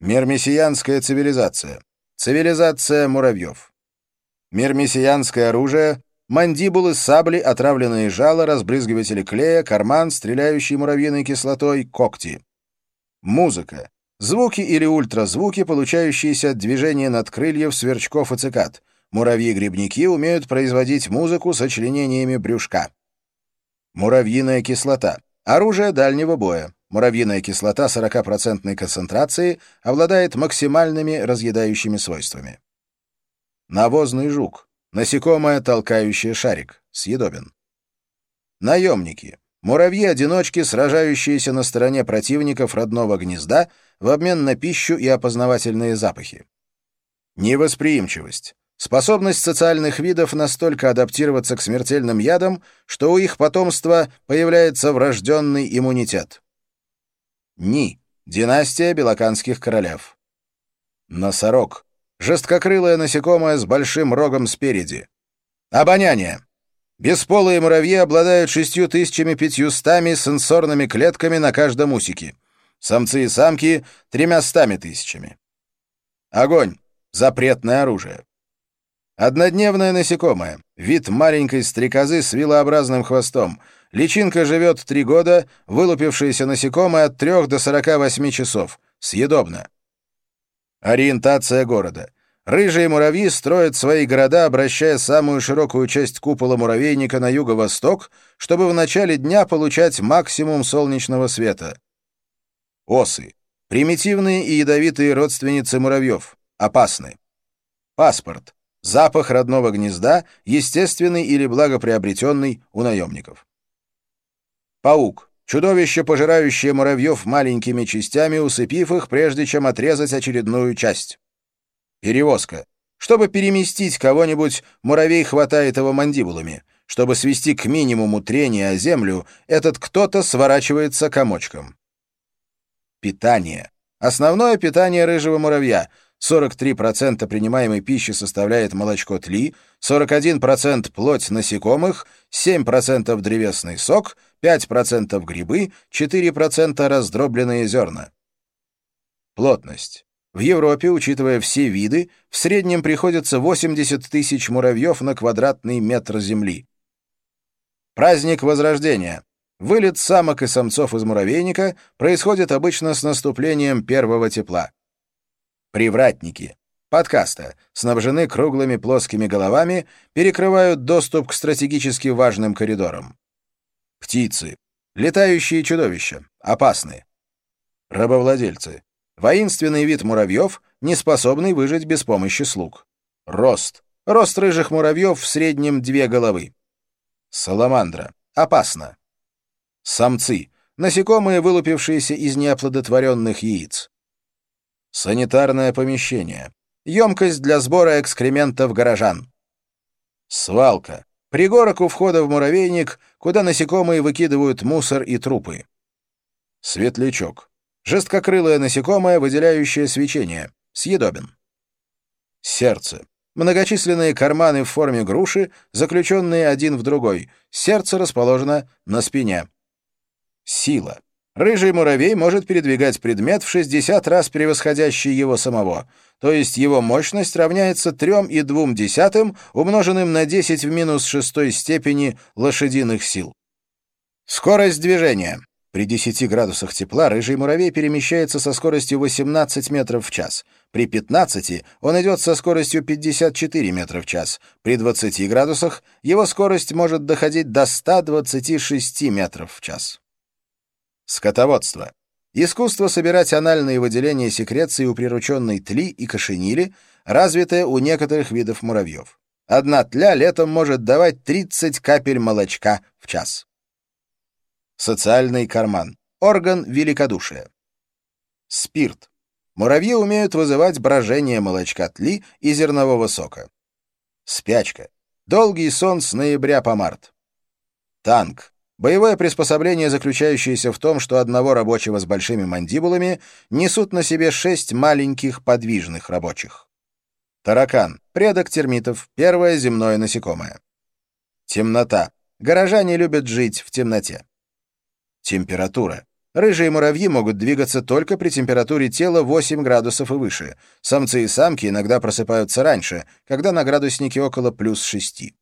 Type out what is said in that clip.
Мермесиянская цивилизация. Цивилизация муравьев. Мермесиянское оружие — мандибулы, сабли, отравленные жало, разбрызгиватели клея, карман, стреляющий муравьиной кислотой, когти. Музыка. Звуки или ультразвуки, получающиеся от движения надкрыльев сверчков и цикад. Муравьи-грибники умеют производить музыку сочленениями брюшка. Муравьиная кислота. Оружие дальнего боя. Муравьиная кислота 40% концентрации обладает максимальными разъедающими свойствами. Навозный жук. Насекомое, толкающее шарик. Съедобен. Наемники. Муравьи-одиночки, сражающиеся на стороне противников родного гнезда в обмен на пищу и опознавательные запахи. Невосприимчивость. Способность социальных видов настолько адаптироваться к смертельным ядам, что у их потомства появляется врожденный иммунитет. Ни. Династия белоканских королев. Носорог. Жесткокрылое насекомое с большим рогом спереди. Обоняние. Бесполые муравьи обладают 6500 сенсорными клетками на каждом усике. Самцы и самки — тремястами тысячами. Огонь. Запретное оружие. Однодневное насекомое. Вид маленькой стрекозы с вилообразным хвостом. Личинка живет три года, вылупившееся насекомое от 3 до 48 часов. Съедобно. Ориентация города. Рыжие муравьи строят свои города, обращая самую широкую часть купола муравейника на юго-восток, чтобы в начале дня получать максимум солнечного света. Осы. Примитивные и ядовитые родственницы муравьев. Опасны. Паспорт. Запах родного гнезда, естественный или благоприобретенный у наемников. Паук. Чудовище, пожирающее муравьев маленькими частями, усыпив их, прежде чем отрезать очередную часть. Перевозка. Чтобы переместить кого-нибудь, муравей хватает его мандибулами. Чтобы свести к минимуму трение о землю, этот кто-то сворачивается комочком. Питание. Основное питание рыжего муравья. 43% принимаемой пищи составляет молочко тли, 41% плоть насекомых, 7% древесный сок, 5% грибы, 4% раздробленные зерна. Плотность. В Европе, учитывая все виды, в среднем приходится 80 тысяч муравьев на квадратный метр земли. Праздник Возрождения. Вылет самок и самцов из муравейника происходит обычно с наступлением первого тепла. Привратники. Подкаста, снабжены круглыми плоскими головами, перекрывают доступ к стратегически важным коридорам. Птицы. Летающие чудовища. Опасны. Рабовладельцы. Воинственный вид муравьев, не способный выжить без помощи слуг. Рост. Рост рыжих муравьев в среднем две головы. Саламандра. Опасно. Самцы. Насекомые, вылупившиеся из неоплодотворенных яиц. Санитарное помещение. Емкость для сбора экскрементов горожан. Свалка. Пригорок у входа в муравейник, куда насекомые выкидывают мусор и трупы. Светлячок. Жесткокрылое насекомое, выделяющее свечение. Съедобен. Сердце. Многочисленные карманы в форме груши, заключенные один в другой. Сердце расположено на спине. Сила. Рыжий муравей может передвигать предмет в 60 раз превосходящий его самого, то есть его мощность равняется 3,2 умноженным на 10 в минус шестой степени лошадиных сил. Скорость движения. При 10 градусах тепла рыжий муравей перемещается со скоростью 18 метров в час. При 15 он идет со скоростью 54 метра в час. При 20 градусах его скорость может доходить до 126 метров в час. Скотоводство. Искусство собирать анальные выделения секреции у прирученной тли и кошенили, развитое у некоторых видов муравьев. Одна тля летом может давать 30 капель молочка в час. Социальный карман. Орган великодушия. Спирт. Муравьи умеют вызывать брожение молочка тли и зернового сока. Спячка. Долгий сон с ноября по март. Танк. Боевое приспособление, заключающееся в том, что одного рабочего с большими мандибулами несут на себе шесть маленьких подвижных рабочих. Таракан. Предок термитов. Первое земное насекомое. Темнота. Горожане любят жить в темноте. Температура. Рыжие муравьи могут двигаться только при температуре тела 8 градусов и выше. Самцы и самки иногда просыпаются раньше, когда на градуснике около плюс 6.